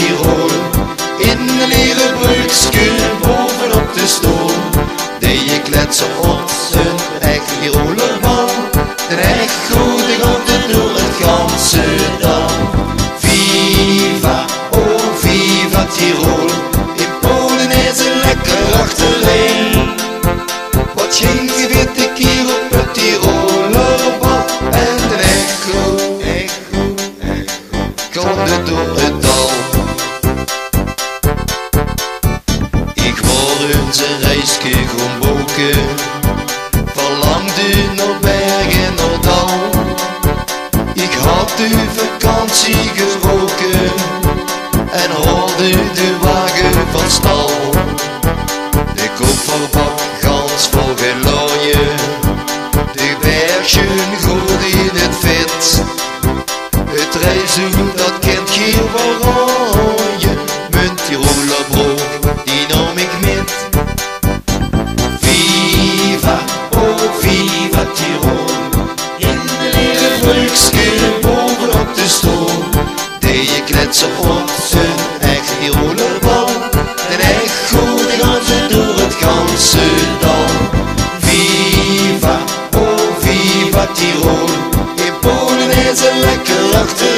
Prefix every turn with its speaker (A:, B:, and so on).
A: Tirol. In de leren broekske bovenop de stoel. Dee ik letsen op zijn eigen Tirolerbal. Dreig goedig op de door het ganse dan. Viva, oh viva Tirol. In Polen is een lekker achterleen. Wat ging je weer te op het Tirolerbal? En de. Oh, oh, oh. Komt het door het. meisje verlangde naar naar dal. Ik had de vakantie geroken en hoorde de wagen van stal. De kofferbak gans vol gelooien, de bergen goed in het vet. Het reizen dat kent geen waarom. ze op zijn echt die rollenbal. eigen echt goede ganzen door het ganse dal. Viva, oh viva Tirol. In Polen is een lekker achter.